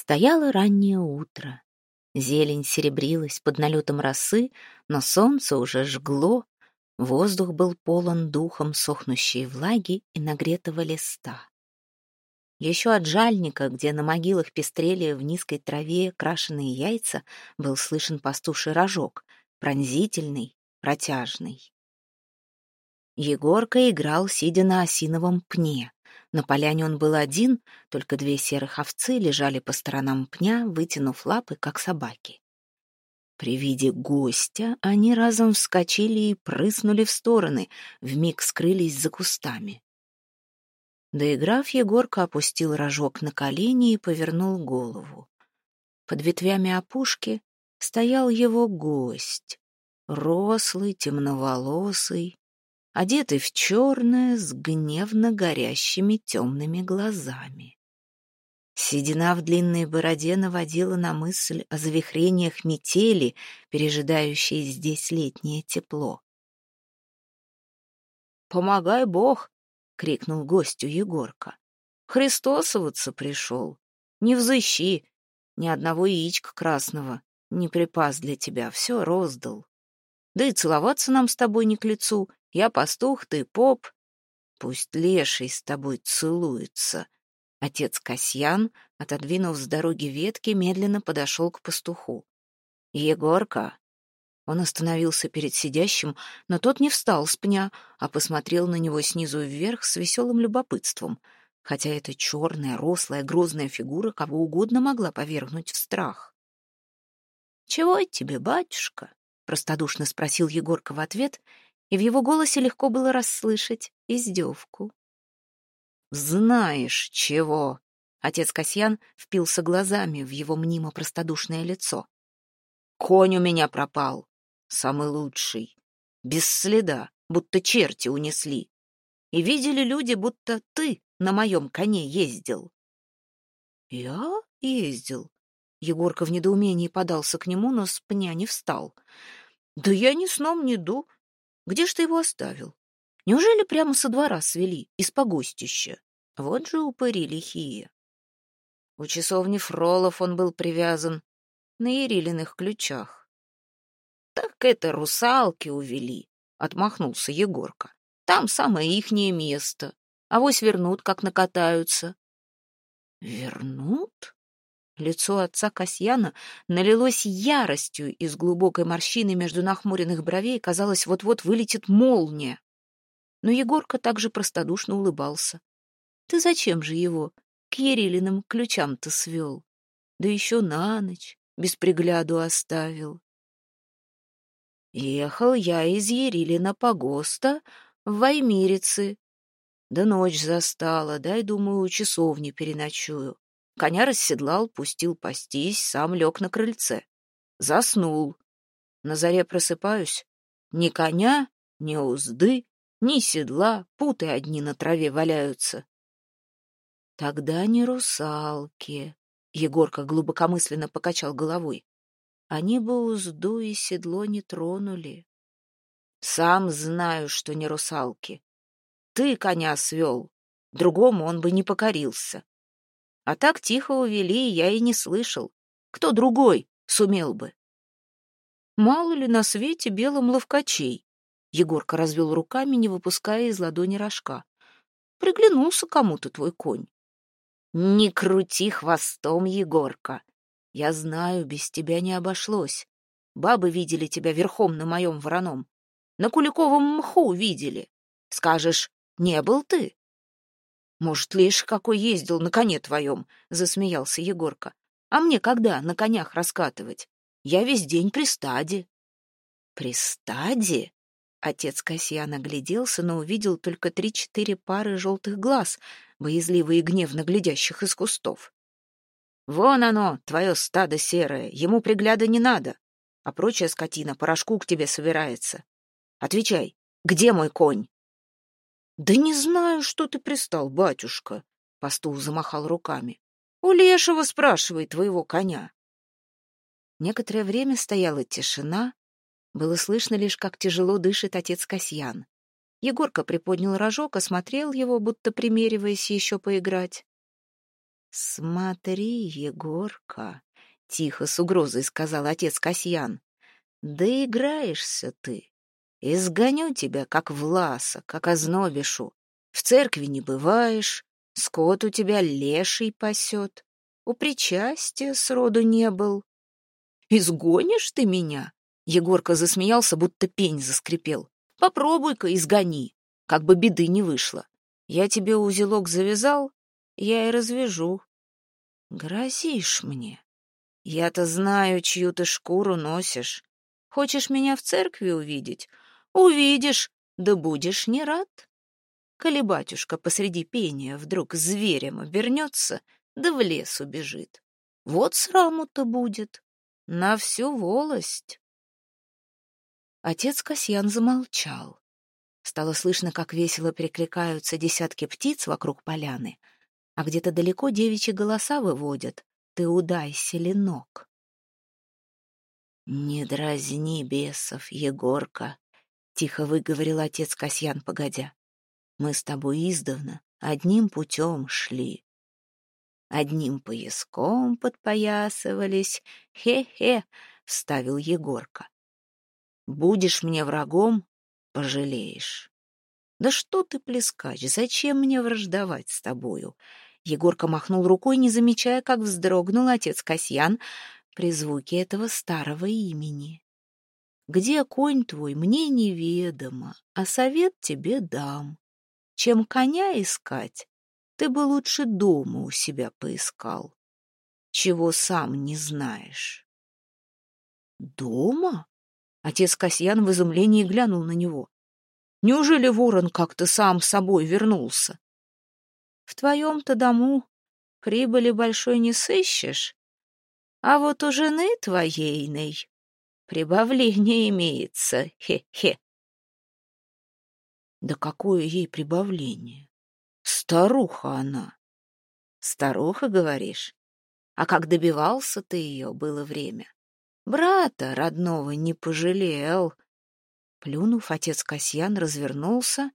Стояло раннее утро. Зелень серебрилась под налетом росы, но солнце уже жгло, воздух был полон духом сохнущей влаги и нагретого листа. Еще от жальника, где на могилах пестрели в низкой траве крашеные яйца, был слышен пастуший рожок, пронзительный, протяжный. Егорка играл, сидя на осиновом пне. На поляне он был один, только две серых овцы лежали по сторонам пня, вытянув лапы, как собаки. При виде гостя они разом вскочили и прыснули в стороны, вмиг скрылись за кустами. Доиграв, Егорка опустил рожок на колени и повернул голову. Под ветвями опушки стоял его гость, рослый, темноволосый, одетый в черное с гневно горящими темными глазами. Седина в длинной бороде наводила на мысль о завихрениях метели, пережидающей здесь летнее тепло. «Помогай, Бог!» — крикнул гостю Егорка. «Христосоваться пришел. Не взыщи, ни одного яичка красного не припас для тебя, все роздал. Да и целоваться нам с тобой не к лицу, я пастух, ты поп. Пусть леший с тобой целуется. Отец Касьян, отодвинув с дороги ветки, медленно подошел к пастуху. «Егорка!» Он остановился перед сидящим, но тот не встал с пня, а посмотрел на него снизу вверх с веселым любопытством, хотя эта черная, рослая, грозная фигура кого угодно могла повергнуть в страх. «Чего тебе, батюшка?» — простодушно спросил Егорка в ответ и в его голосе легко было расслышать издевку. «Знаешь чего?» — отец Касьян впился глазами в его мнимо простодушное лицо. «Конь у меня пропал, самый лучший, без следа, будто черти унесли. И видели люди, будто ты на моем коне ездил». «Я ездил?» Егорка в недоумении подался к нему, но с пня не встал. «Да я ни сном, ни ду. Где ж ты его оставил? Неужели прямо со двора свели, из погостища? Вот же упыри лихие. У часовни Фролов он был привязан на Ерилиных ключах. Так это русалки увели, — отмахнулся Егорка. Там самое ихнее место. А вось вернут, как накатаются. Вернут? Лицо отца Касьяна налилось яростью из глубокой морщины между нахмуренных бровей, казалось, вот-вот вылетит молния. Но Егорка также простодушно улыбался. «Ты зачем же его к Ерилиным ключам-то свел? Да еще на ночь, без пригляду оставил». «Ехал я из Ерилина погоста в Ваймирицы. Да ночь застала, дай, думаю, у часовни переночую. Коня расседлал, пустил пастись, сам лег на крыльце. Заснул. На заре просыпаюсь. Ни коня, ни узды, ни седла, путы одни на траве валяются. Тогда не русалки. Егорка глубокомысленно покачал головой. Они бы узду и седло не тронули. Сам знаю, что не русалки. Ты коня свел, другому он бы не покорился. А так тихо увели, я и не слышал. Кто другой сумел бы? Мало ли на свете белым ловкачей. Егорка развел руками, не выпуская из ладони рожка. Приглянулся кому-то твой конь. Не крути хвостом, Егорка. Я знаю, без тебя не обошлось. Бабы видели тебя верхом на моем вороном. На Куликовом мху видели. Скажешь, не был ты? «Может, лишь какой ездил на коне твоем?» — засмеялся Егорка. «А мне когда на конях раскатывать? Я весь день при стаде». «При стаде?» Отец Касьян огляделся, но увидел только три-четыре пары желтых глаз, боязливо и гневно глядящих из кустов. «Вон оно, твое стадо серое, ему пригляда не надо, а прочая скотина порошку к тебе собирается. Отвечай, где мой конь?» «Да не знаю, что ты пристал, батюшка», — пастух замахал руками. «У лешего спрашивай твоего коня». Некоторое время стояла тишина, было слышно лишь, как тяжело дышит отец Касьян. Егорка приподнял рожок, осмотрел его, будто примериваясь еще поиграть. «Смотри, Егорка», — тихо с угрозой сказал отец Касьян, — «доиграешься ты. Изгоню тебя, как власа, как ознобишу. В церкви не бываешь, скот у тебя леший пасет. У причастия сроду не был. Изгонишь ты меня? Егорка засмеялся, будто пень заскрипел. Попробуй-ка, изгони, как бы беды не вышло. Я тебе узелок завязал, я и развяжу. Грозишь мне. Я-то знаю, чью ты шкуру носишь. Хочешь меня в церкви увидеть? Увидишь, да будешь не рад. Коли батюшка посреди пения вдруг зверем обернется, да в лес убежит. Вот сраму-то будет. На всю волость. Отец Касьян замолчал. Стало слышно, как весело перекликаются десятки птиц вокруг поляны, а где-то далеко девичьи голоса выводят «Ты удай, селенок». «Не дразни бесов, Егорка», — тихо выговорил отец Касьян, погодя. «Мы с тобой издавна одним путем шли. Одним пояском подпоясывались. Хе-хе», — вставил Егорка. «Будешь мне врагом, пожалеешь». «Да что ты, плескач, зачем мне враждовать с тобою?» Егорка махнул рукой, не замечая, как вздрогнул отец Касьян, при звуке этого старого имени. Где конь твой, мне неведомо, а совет тебе дам. Чем коня искать, ты бы лучше дома у себя поискал, чего сам не знаешь. Дома? Отец Касьян в изумлении глянул на него. Неужели ворон как-то сам собой вернулся? В твоем-то дому прибыли большой не сыщешь, а вот у жены твоейной прибавление имеется, хе-хе. Да какое ей прибавление? Старуха она. Старуха, говоришь? А как добивался ты ее, было время. Брата родного не пожалел. Плюнув, отец Касьян развернулся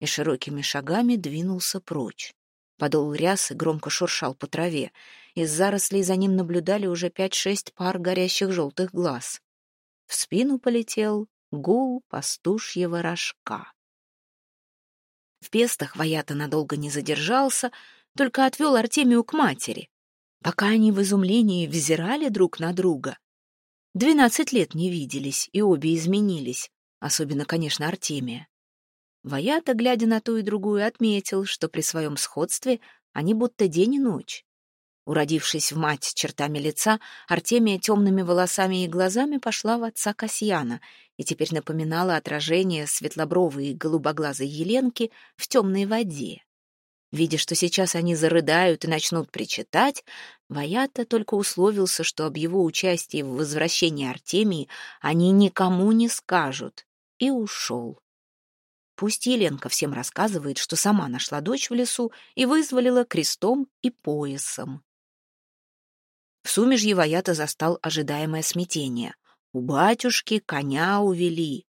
и широкими шагами двинулся прочь. Подол рясы громко шуршал по траве. Из зарослей за ним наблюдали уже пять-шесть пар горящих желтых глаз. В спину полетел гул пастушьего рожка. В пестах Ваята надолго не задержался, только отвел Артемию к матери. Пока они в изумлении взирали друг на друга. Двенадцать лет не виделись, и обе изменились, особенно, конечно, Артемия. Ваята, глядя на ту и другую, отметил, что при своем сходстве они будто день и ночь. Уродившись в мать чертами лица, Артемия темными волосами и глазами пошла в отца Касьяна и теперь напоминала отражение светлобровой и голубоглазой Еленки в темной воде. Видя, что сейчас они зарыдают и начнут причитать, Ваята только условился, что об его участии в возвращении Артемии они никому не скажут, и ушел. Пусть Еленка всем рассказывает, что сама нашла дочь в лесу и вызволила крестом и поясом. В сумежье Ваята застал ожидаемое смятение. У батюшки коня увели.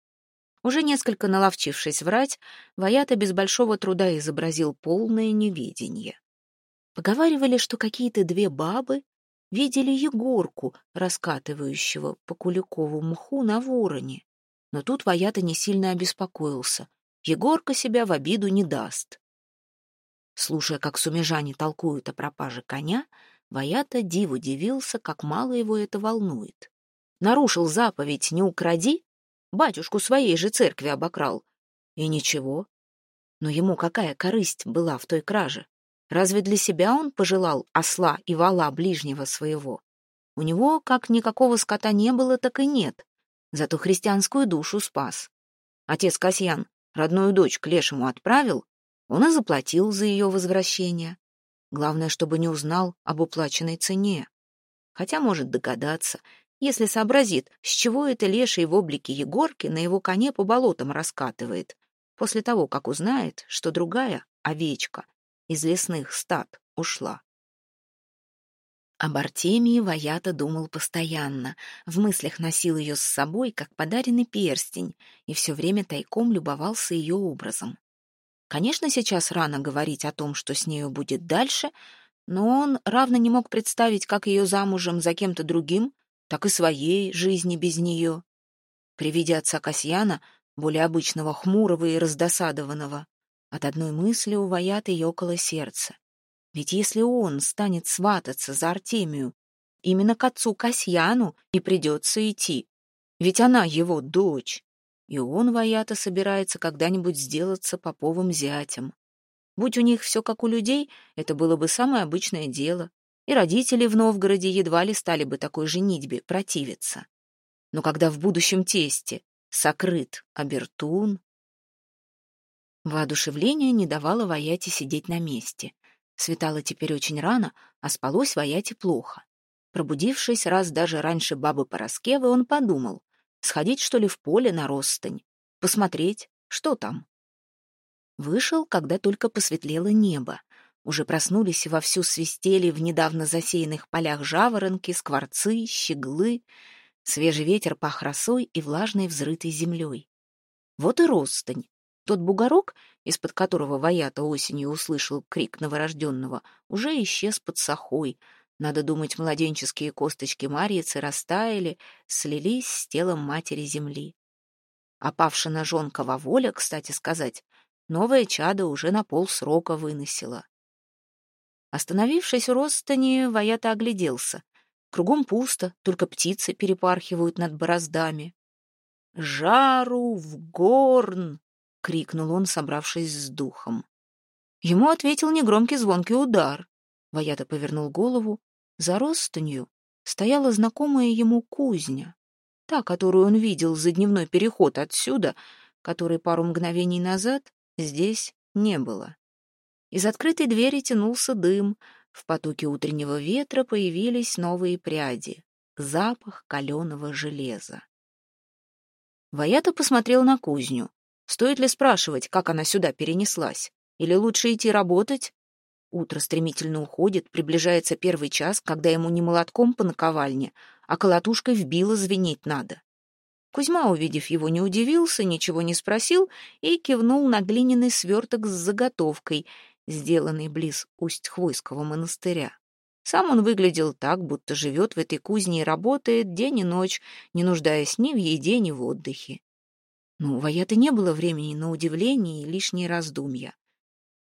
Уже несколько наловчившись врать, Ваята без большого труда изобразил полное неведение. Поговаривали, что какие-то две бабы видели Егорку, раскатывающего по Куликову мху на вороне. Но тут Ваята не сильно обеспокоился. Егорка себя в обиду не даст. Слушая, как сумежане толкуют о пропаже коня, Ваята диву дивился, как мало его это волнует. Нарушил заповедь «не укради», батюшку своей же церкви обокрал. И ничего. Но ему какая корысть была в той краже? Разве для себя он пожелал осла и вала ближнего своего? У него как никакого скота не было, так и нет. Зато христианскую душу спас. Отец Касьян родную дочь к лешему отправил, он и заплатил за ее возвращение. Главное, чтобы не узнал об уплаченной цене. Хотя может догадаться, если сообразит, с чего это леший в облике Егорки на его коне по болотам раскатывает, после того, как узнает, что другая овечка из лесных стад ушла. Об Артемии Ваята думал постоянно, в мыслях носил ее с собой, как подаренный перстень, и все время тайком любовался ее образом. Конечно, сейчас рано говорить о том, что с нею будет дальше, Но он равно не мог представить, как ее замужем за кем-то другим, так и своей жизни без нее. При виде отца Касьяна, более обычного хмурого и раздосадованного, от одной мысли у Ваяты ёкало сердце. Ведь если он станет свататься за Артемию, именно к отцу Касьяну и придется идти, ведь она его дочь, и он, Ваята, собирается когда-нибудь сделаться поповым зятем. Будь у них все как у людей, это было бы самое обычное дело, и родители в Новгороде едва ли стали бы такой женитьбе противиться. Но когда в будущем тесте сокрыт обертун... Воодушевление не давало Ваяте сидеть на месте. Светало теперь очень рано, а спалось Ваяте плохо. Пробудившись раз даже раньше бабы Пороскевы, он подумал, сходить, что ли, в поле на Ростань, посмотреть, что там. Вышел, когда только посветлело небо. Уже проснулись и вовсю свистели в недавно засеянных полях жаворонки, скворцы, щеглы. Свежий ветер пах росой и влажной взрытой землей. Вот и Ростань. Тот бугорок, из-под которого Ваята осенью услышал крик новорожденного, уже исчез под сахой. Надо думать, младенческие косточки Марьицы растаяли, слились с телом матери земли. А павшина жонка воля, кстати сказать, новое чадо уже на полсрока выносила. Остановившись у Ростани, Ваята огляделся. Кругом пусто, только птицы перепархивают над бороздами. «Жару в горн!» — крикнул он, собравшись с духом. Ему ответил негромкий звонкий удар. Ваята повернул голову. За Ростанью стояла знакомая ему кузня, та, которую он видел за дневной переход отсюда, который пару мгновений назад здесь не было. Из открытой двери тянулся дым, в потоке утреннего ветра появились новые пряди, запах каленого железа. Ваята посмотрел на кузню. Стоит ли спрашивать, как она сюда перенеслась? Или лучше идти работать? Утро стремительно уходит, приближается первый час, когда ему не молотком по наковальне, а колотушкой в било звенеть надо. Кузьма, увидев его, не удивился, ничего не спросил и кивнул на глиняный сверток с заготовкой, сделанный близ Усть-Хвойского монастыря. Сам он выглядел так, будто живет в этой кузне и работает день и ночь, не нуждаясь ни в еде, ни в отдыхе. Но у Ваяты не было времени на удивление и лишние раздумья.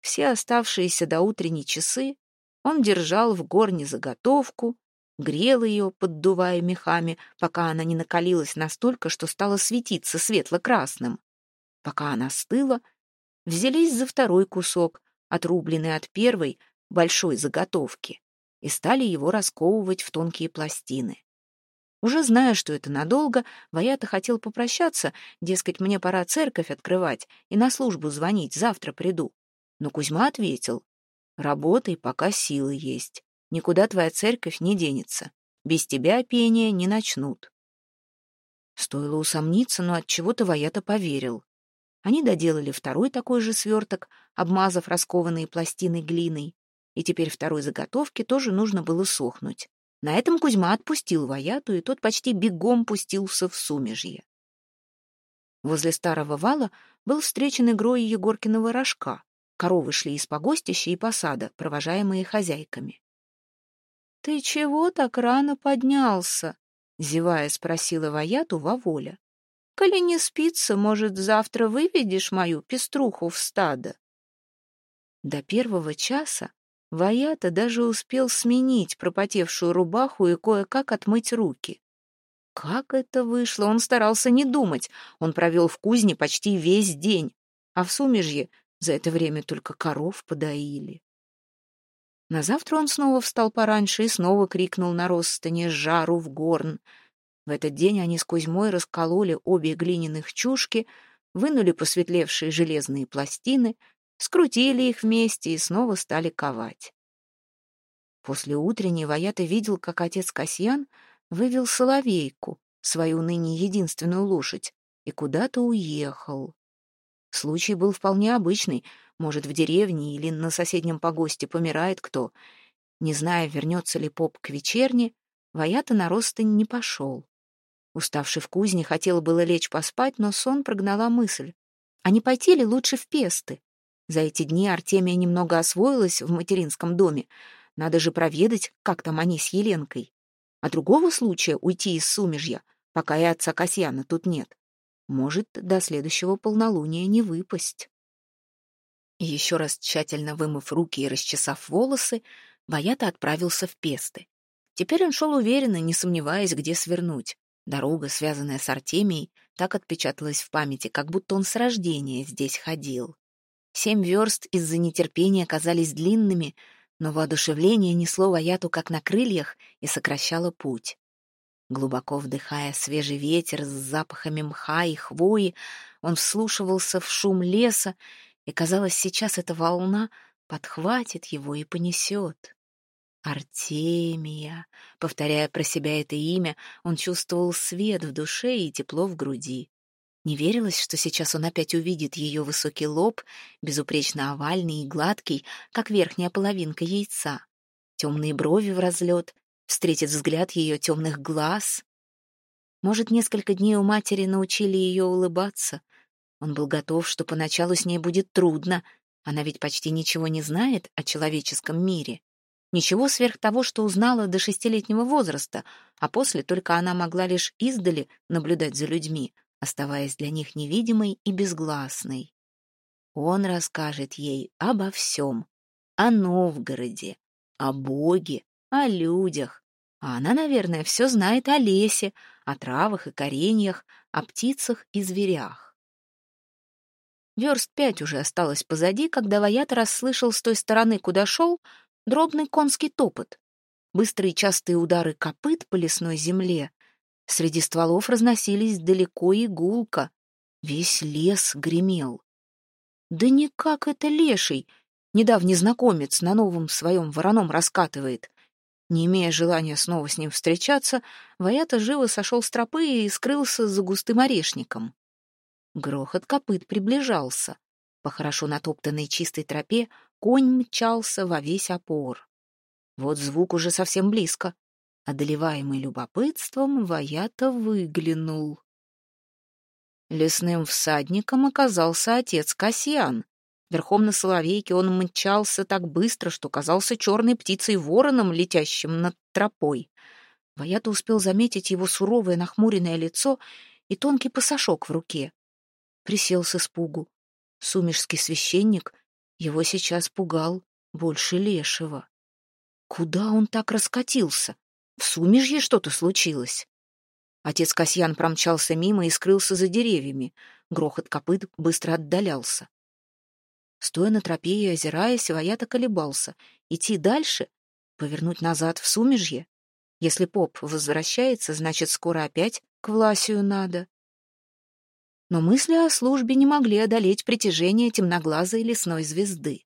Все оставшиеся до утренней часы он держал в горне заготовку, грел ее, поддувая мехами, пока она не накалилась настолько, что стала светиться светло-красным. Пока она стыла, взялись за второй кусок, отрубленный от первой, большой заготовки, и стали его расковывать в тонкие пластины. Уже зная, что это надолго, Ваята хотел попрощаться, дескать, мне пора церковь открывать и на службу звонить, завтра приду. Но Кузьма ответил, работай, пока силы есть, никуда твоя церковь не денется, без тебя пение не начнут. Стоило усомниться, но от чего то Ваята поверил. Они доделали второй такой же сверток, обмазав раскованные пластины глиной, и теперь второй заготовке тоже нужно было сохнуть. На этом Кузьма отпустил Ваяту, и тот почти бегом пустился в сумежье. Возле старого вала был встречен игрой Егоркиного рожка. Коровы шли из погостища и посада, провожаемые хозяйками. — Ты чего так рано поднялся? — зевая спросила Ваяту Ваволя. Коли не спится, может, завтра выведешь мою пеструху в стадо? До первого часа Ваята даже успел сменить пропотевшую рубаху и кое-как отмыть руки. Как это вышло, он старался не думать. Он провел в кузне почти весь день, а в сумежье за это время только коров подоили. На завтра он снова встал пораньше и снова крикнул на Ростане «Жару в горн!» В этот день они с Кузьмой раскололи обе глиняных чушки, вынули посветлевшие железные пластины, скрутили их вместе и снова стали ковать. После утренней Ваята видел, как отец Касьян вывел соловейку, свою ныне единственную лошадь, и куда-то уехал. Случай был вполне обычный, может, в деревне или на соседнем погосте помирает кто. Не зная, вернется ли поп к вечерне, Ваята на ростань не пошел. Уставший в кузне, хотел было лечь поспать, но сон прогнала мысль. А не пойти ли лучше в песты? За эти дни Артемия немного освоилась в материнском доме, Надо же проведать, как там они с Еленкой. А другого случая уйти из сумежья, пока и отца Касьяна тут нет, может до следующего полнолуния не выпасть. еще раз тщательно вымыв руки и расчесав волосы, Ваята отправился в Песты. Теперь он шел уверенно, не сомневаясь, где свернуть. Дорога, связанная с Артемией, так отпечаталась в памяти, как будто он с рождения здесь ходил. Семь верст из-за нетерпения казались длинными, но воодушевление несло Ваяту как на крыльях и сокращало путь. Глубоко вдыхая свежий ветер с запахами мха и хвои, он вслушивался в шум леса, и, казалось, сейчас эта волна подхватит его и понесет. Артемия. Повторяя про себя это имя, он чувствовал свет в душе и тепло в груди. Не верилось, что сейчас он опять увидит ее высокий лоб, безупречно овальный и гладкий, как верхняя половинка яйца. Темные брови в разлет, встретит взгляд ее темных глаз. Может, несколько дней у матери научили ее улыбаться. Он был готов, что поначалу с ней будет трудно. Она ведь почти ничего не знает о человеческом мире. Ничего сверх того, что узнала до шестилетнего возраста, а после только она могла лишь издали наблюдать за людьми, оставаясь для них невидимой и безгласной. Он расскажет ей обо всем. О Новгороде, о Боге, о людях. А она, наверное, все знает о лесе, о травах и кореньях, о птицах и зверях. Верст пять уже осталось позади, когда Ваят расслышал с той стороны, куда шел, дробный конский топот, быстрые частые удары копыт по лесной земле. Среди стволов разносились далеко и гулко. Весь лес гремел. Да никак это леший, недавний знакомец на новом своем вороном раскатывает. Не имея желания снова с ним встречаться, Ваята живо сошел с тропы и скрылся за густым орешником. Грохот копыт приближался. По хорошо натоптанной чистой тропе конь мчался во весь опор. Вот звук уже совсем близко. Одолеваемый любопытством, Ваята выглянул. Лесным всадником оказался отец Касьян. Верхом на соловейке он мчался так быстро, что казался черной птицей-вороном, летящим над тропой. Ваята успел заметить его суровое нахмуренное лицо и тонкий пасашок в руке. Присел с испугу. Сумежский священник его сейчас пугал больше лешего. Куда он так раскатился? В сумежье что-то случилось? Отец Касьян промчался мимо и скрылся за деревьями. Грохот копыт быстро отдалялся. Стоя на тропе и озираясь, Ваята колебался. Идти дальше? Повернуть назад в сумежье? Если поп возвращается, значит, скоро опять к Власию надо. Но мысли о службе не могли одолеть притяжение темноглазой лесной звезды.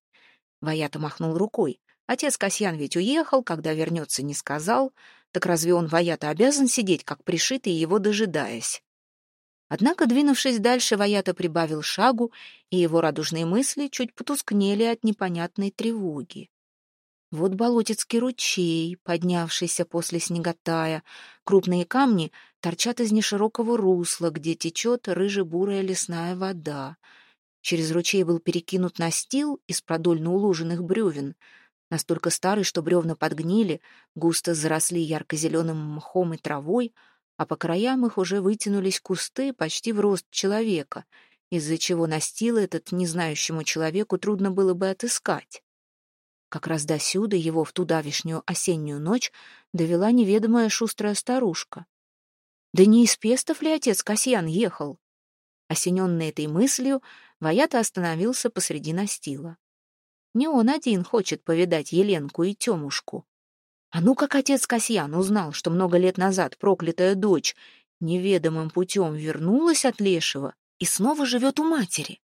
Ваята махнул рукой. Отец Касьян ведь уехал, когда вернется, не сказал. Так разве он, Ваята, обязан сидеть, как пришитый, его дожидаясь? Однако, двинувшись дальше, Ваята прибавил шагу, и его радужные мысли чуть потускнели от непонятной тревоги. Вот болотецкий ручей, поднявшийся после снеготая. Крупные камни торчат из неширокого русла, где течет рыже-бурая лесная вода. Через ручей был перекинут настил из продольно уложенных бревен, настолько старый, что бревна подгнили, густо заросли ярко-зеленым мхом и травой, а по краям их уже вытянулись кусты почти в рост человека, из-за чего настил этот незнающему человеку трудно было бы отыскать. Как раз досюда его в ту давишнюю осеннюю ночь довела неведомая шустрая старушка. Да не из пестов ли отец Касьян ехал? Осененный этой мыслью, Ваята остановился посреди настила. Не он один хочет повидать Еленку и Темушку. А ну как отец Касьян узнал, что много лет назад проклятая дочь неведомым путем вернулась от Лешего и снова живет у матери.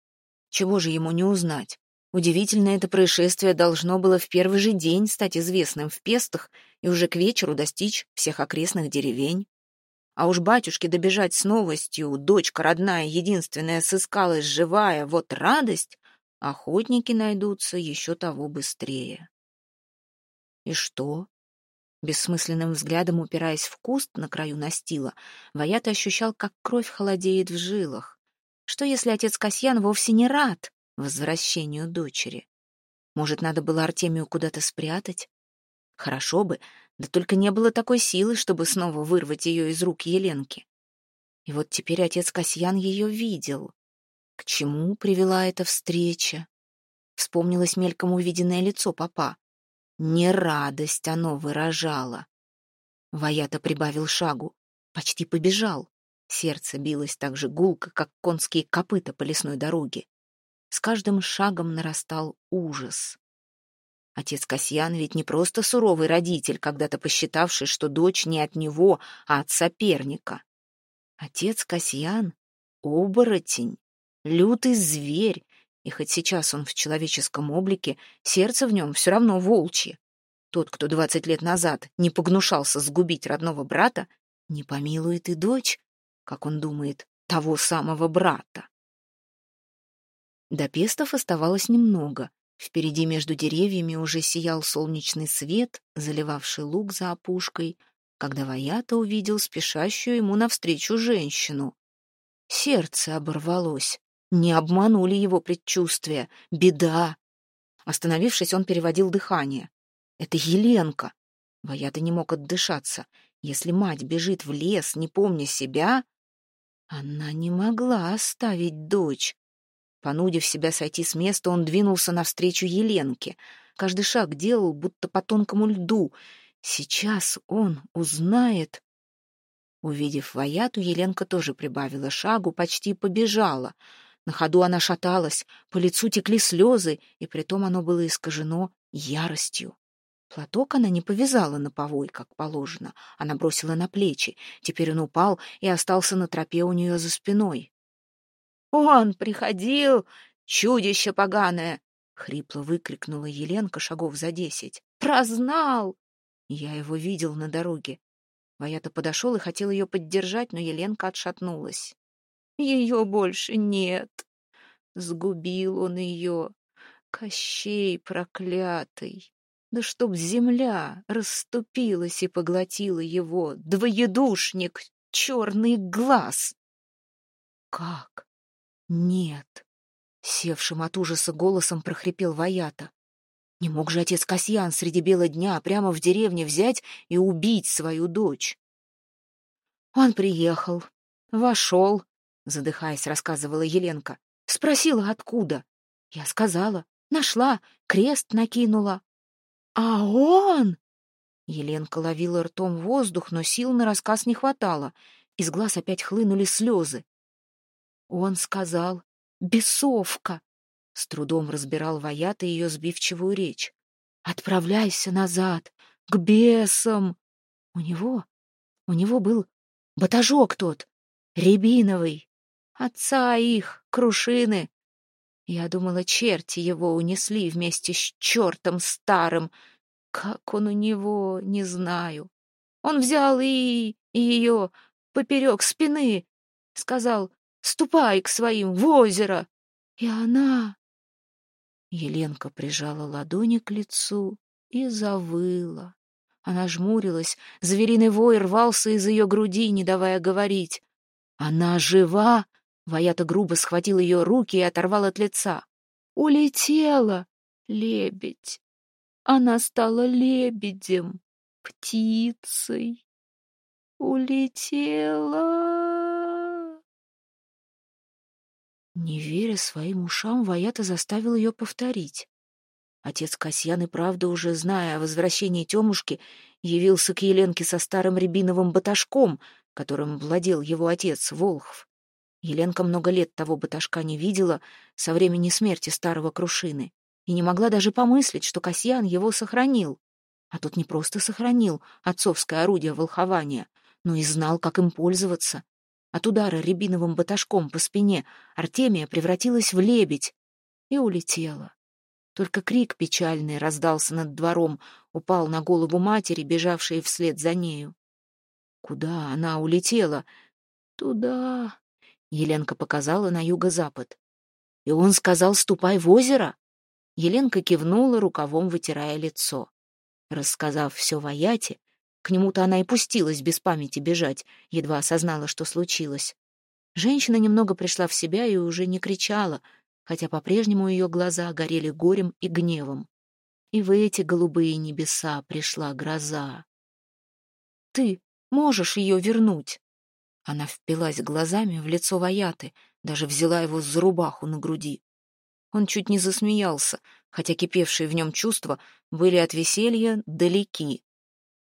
Чего же ему не узнать? Удивительно, это происшествие должно было в первый же день стать известным в Пестах и уже к вечеру достичь всех окрестных деревень. А уж батюшке добежать с новостью, дочка родная, единственная, сыскалась живая, вот радость, охотники найдутся еще того быстрее. И что? Бессмысленным взглядом упираясь в куст на краю настила, Ваят ощущал, как кровь холодеет в жилах. Что если отец Касьян вовсе не рад, возвращению дочери. Может, надо было Артемию куда-то спрятать? Хорошо бы, да только не было такой силы, чтобы снова вырвать ее из рук Еленки. И вот теперь отец Касьян ее видел. К чему привела эта встреча? Вспомнилось мельком увиденное лицо папа. Не радость оно выражало. Ваята прибавил шагу, почти побежал. Сердце билось так же гулко, как конские копыта по лесной дороге. С каждым шагом нарастал ужас. Отец Касьян ведь не просто суровый родитель, когда-то посчитавший, что дочь не от него, а от соперника. Отец Касьян — оборотень, лютый зверь, и хоть сейчас он в человеческом облике, сердце в нем все равно волчье. Тот, кто двадцать лет назад не погнушался сгубить родного брата, не помилует и дочь, как он думает, того самого брата. До пестов оставалось немного. Впереди между деревьями уже сиял солнечный свет, заливавший луг за опушкой, когда Ваята увидел спешащую ему навстречу женщину. Сердце оборвалось. Не обманули его предчувствия. Беда. Остановившись, он переводил дыхание. Это Еленка. Ваята не мог отдышаться. Если мать бежит в лес, не помня себя, она не могла оставить дочь. Понудив себя сойти с места, он двинулся навстречу Еленке. Каждый шаг делал, будто по тонкому льду. Сейчас он узнает... Увидев Ваяту, Еленка тоже прибавила шагу, почти побежала. На ходу она шаталась, по лицу текли слезы, и притом оно было искажено яростью. Платок она не повязала на повой, как положено, она бросила на плечи. Теперь он упал и остался на тропе у нее за спиной. «Он приходил, чудище поганое!» — хрипло выкрикнула Еленка шагов за десять. «Прознал!» Я его видел на дороге. Ваята подошел и хотел ее поддержать, но Еленка отшатнулась. «Ее больше нет!» Сгубил он ее. Кощей проклятый! Да чтоб земля расступилась и поглотила его, двоедушник, черный глаз! Как? Нет. Севшим от ужаса голосом прохрипел Ваята. Не мог же отец Касьян среди бела дня прямо в деревне взять и убить свою дочь. Он приехал, вошел, задыхаясь, рассказывала Еленка. Спросила, откуда. Я сказала, нашла, крест накинула. «А он?» Еленка ловила ртом воздух, но сил на рассказ не хватало. Из глаз опять хлынули слезы. Он сказал «Бесовка!» С трудом разбирал Ваята ее сбивчивую речь. «Отправляйся назад, к бесам!» У него, у него был батажок тот, рябиновый, отца их, крушины, я думала, черти его унесли вместе с чертом старым. Как он у него, не знаю. Он взял и, и ее поперек спины, сказал, ступай к своим в озеро. И она... Еленка прижала ладони к лицу и завыла. Она жмурилась, звериный вой рвался из ее груди, не давая говорить. «Она жива!» Ваята грубо схватил ее руки и оторвал от лица. «Улетела! Лебедь! Она стала лебедем, птицей! Улетела!» Не веря своим ушам, Ваята заставил ее повторить. Отец Касьян и правда, уже зная о возвращении Темушки, явился к Еленке со старым рябиновым баташком, которым владел его отец Волхв. Еленка много лет того баташка не видела со времени смерти старого Крушины и не могла даже помыслить, что Касьян его сохранил. А тот не просто сохранил отцовское орудие волхования, но и знал, как им пользоваться. От удара рябиновым баташком по спине Артемия превратилась в лебедь и улетела. Только крик печальный раздался над двором, упал на голову матери, бежавшей вслед за нею. Куда она улетела? Туда, Еленка показала на юго-запад. «И он сказал, ступай в озеро?» Еленка кивнула, рукавом вытирая лицо. Рассказав все Ваяте, к нему-то она и пустилась без памяти бежать, едва осознала, что случилось. Женщина немного пришла в себя и уже не кричала, хотя по-прежнему ее глаза горели горем и гневом. И в эти голубые небеса пришла гроза. «Ты можешь ее вернуть?» Она впилась глазами в лицо Ваяты, даже взяла его за рубаху на груди. Он чуть не засмеялся, хотя кипевшие в нем чувства были от веселья далеки.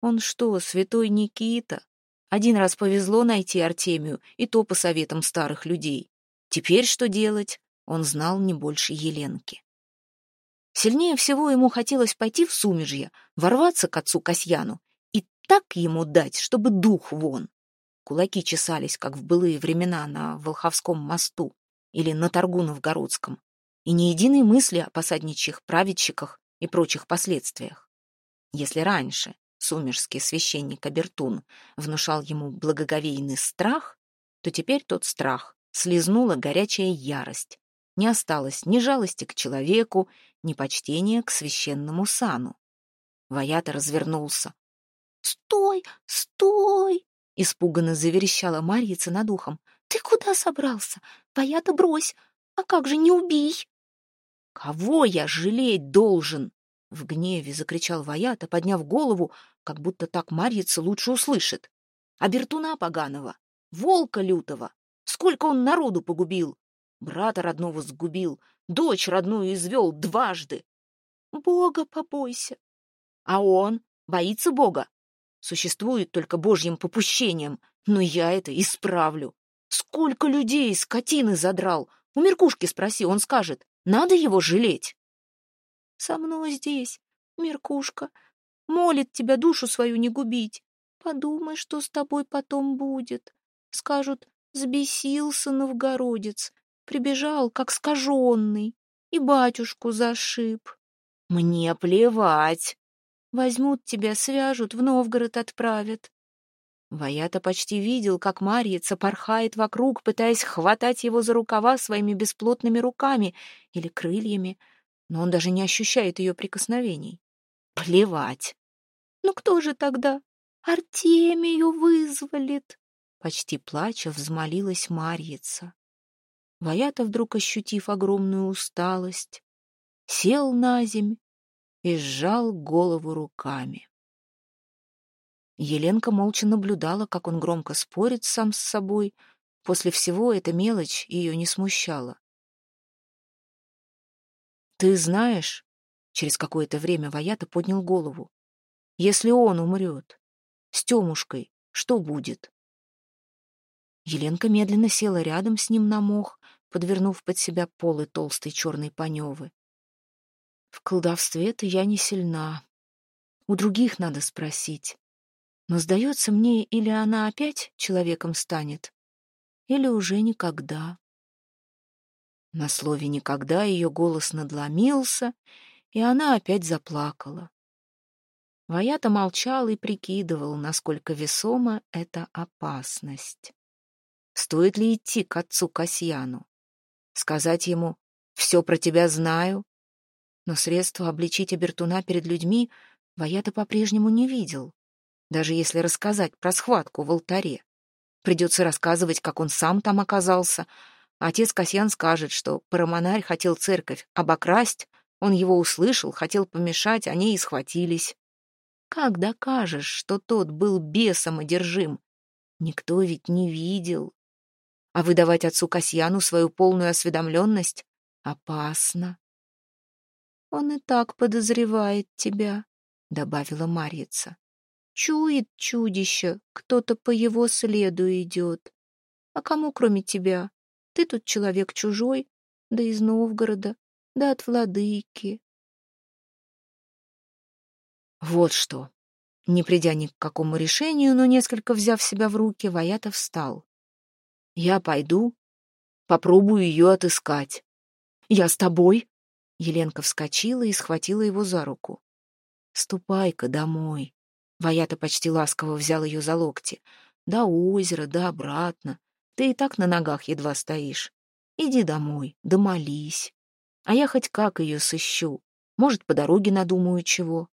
Он что, святой Никита? Один раз повезло найти Артемию, и то по советам старых людей. Теперь что делать? Он знал не больше Еленки. Сильнее всего ему хотелось пойти в сумежье, ворваться к отцу Касьяну и так ему дать, чтобы дух вон. Кулаки чесались, как в былые времена на Волховском мосту или на торгу новгородском и ни единой мысли о посадничьих праведчиках и прочих последствиях. Если раньше сумерский священник Абертун внушал ему благоговейный страх, то теперь тот страх слезнула горячая ярость. Не осталось ни жалости к человеку, ни почтения к священному сану. Ваята развернулся. «Стой! Стой!» — испуганно заверещала Марьица над ухом. «Ты куда собрался? Ваята брось! А как же не убей!» «Кого я жалеть должен?» — в гневе закричал Ваята, подняв голову, как будто так Марьица лучше услышит. «А Бертуна поганого, волка лютого, сколько он народу погубил! Брата родного сгубил, дочь родную извел дважды. Бога побойся. А он боится Бога. Существует только Божьим попущением, но я это исправлю. Сколько людей скотины задрал! У Меркушки спроси, он скажет. Надо его жалеть. Со мной здесь, Меркушка, молит тебя душу свою не губить. Подумай, что с тобой потом будет. Скажут, сбесился новгородец, прибежал, как скаженный, и батюшку зашиб. Мне плевать. Возьмут тебя, свяжут, в Новгород отправят. Ваята почти видел, как Марьица порхает вокруг, пытаясь хватать его за рукава своими бесплотными руками или крыльями, но он даже не ощущает ее прикосновений. Плевать. Ну кто же тогда? Артемию вызволит. Почти плача взмолилась Марьица. Ваята, вдруг ощутив огромную усталость, сел на земь и сжал голову руками. Еленка молча наблюдала, как он громко спорит сам с собой. После всего эта мелочь ее не смущала. «Ты знаешь...» — через какое-то время Ваята поднял голову. «Если он умрет, с Темушкой, что будет?» Еленка медленно села рядом с ним на мох, подвернув под себя полы толстой черной паневы. «В колдовстве-то я не сильна. У других надо спросить. Но, сдается мне, или она опять человеком станет, или уже никогда. На слове «никогда» ее голос надломился, и она опять заплакала. Ваята молчал и прикидывал, насколько весома эта опасность. Стоит ли идти к отцу Касьяну? Сказать ему «все про тебя знаю»? Но средства обличить Абертуна перед людьми Ваята по-прежнему не видел даже если рассказать про схватку в алтаре. Придется рассказывать, как он сам там оказался. Отец Касьян скажет, что парамонарь хотел церковь обокрасть, он его услышал, хотел помешать, они и схватились. Как докажешь, что тот был бесом одержим? Никто ведь не видел. А выдавать отцу Касьяну свою полную осведомленность опасно. «Он и так подозревает тебя», — добавила Марьица. Чует чудище, кто-то по его следу идет. А кому, кроме тебя? Ты тут человек чужой, да из Новгорода, да от владыки. Вот что. Не придя ни к какому решению, но несколько взяв себя в руки, Ваята встал. Я пойду, попробую ее отыскать. Я с тобой. Еленка вскочила и схватила его за руку. Ступай-ка домой. Ваята почти ласково взял ее за локти. «До озера, да обратно. Ты и так на ногах едва стоишь. Иди домой, да молись. А я хоть как ее сыщу. Может, по дороге надумаю чего».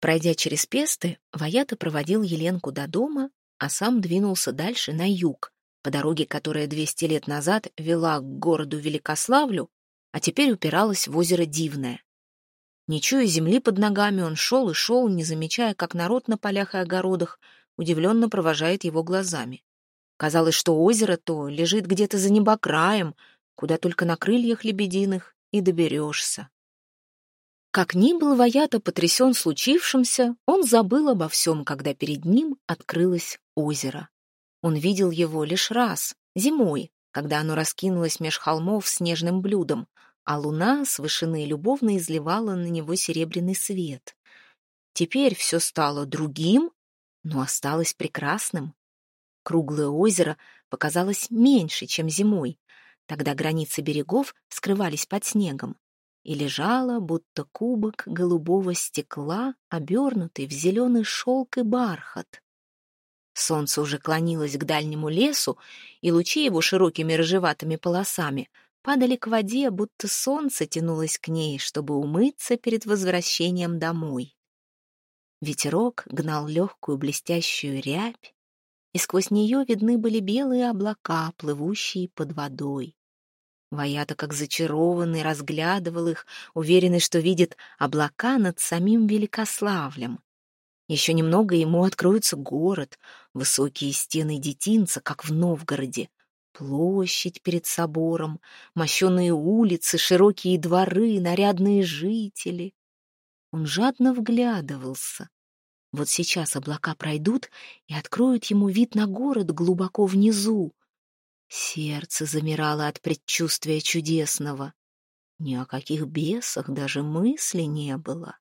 Пройдя через Песты, Ваята проводил Еленку до дома, а сам двинулся дальше на юг, по дороге, которая 200 лет назад вела к городу Великославлю, а теперь упиралась в озеро Дивное. Не чуя земли под ногами, он шел и шел, не замечая, как народ на полях и огородах удивленно провожает его глазами. Казалось, что озеро то лежит где-то за небокраем, куда только на крыльях лебединых и доберешься. Как ни был Ваята потрясен случившимся, он забыл обо всем, когда перед ним открылось озеро. Он видел его лишь раз, зимой, когда оно раскинулось меж холмов снежным блюдом, а луна с вышины любовно изливала на него серебряный свет. Теперь все стало другим, но осталось прекрасным. Круглое озеро показалось меньше, чем зимой. Тогда границы берегов скрывались под снегом и лежала, будто кубок голубого стекла, обернутый в зеленый шелк и бархат. Солнце уже клонилось к дальнему лесу, и лучи его широкими рыжеватыми полосами падали к воде, будто солнце тянулось к ней, чтобы умыться перед возвращением домой. Ветерок гнал легкую блестящую рябь, и сквозь нее видны были белые облака, плывущие под водой. Ваята, как зачарованный, разглядывал их, уверенный, что видит облака над самим Великославлем. Еще немного ему откроется город, высокие стены детинца, как в Новгороде, площадь перед собором, мощеные улицы, широкие дворы, нарядные жители. Он жадно вглядывался. Вот сейчас облака пройдут и откроют ему вид на город глубоко внизу, Сердце замирало от предчувствия чудесного. Ни о каких бесах даже мысли не было.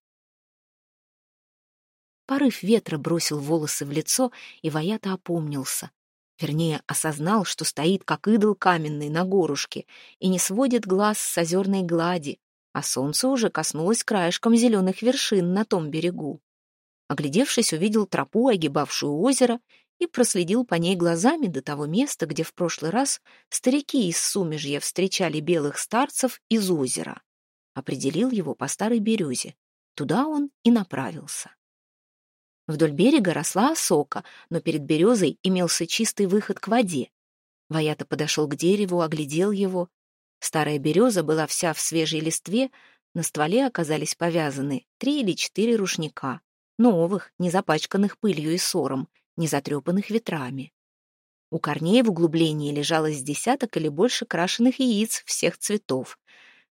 Порыв ветра бросил волосы в лицо, и Ваята опомнился. Вернее, осознал, что стоит, как идол каменный, на горушке, и не сводит глаз с озерной глади, а солнце уже коснулось краешком зеленых вершин на том берегу. Оглядевшись, увидел тропу, огибавшую озеро, и проследил по ней глазами до того места, где в прошлый раз старики из Сумежья встречали белых старцев из озера. Определил его по старой березе. Туда он и направился. Вдоль берега росла осока, но перед березой имелся чистый выход к воде. Ваята подошел к дереву, оглядел его. Старая береза была вся в свежей листве, на стволе оказались повязаны три или четыре рушника, новых, не запачканных пылью и сором, не затрепанных ветрами. У корней в углублении лежало с десяток или больше крашеных яиц всех цветов.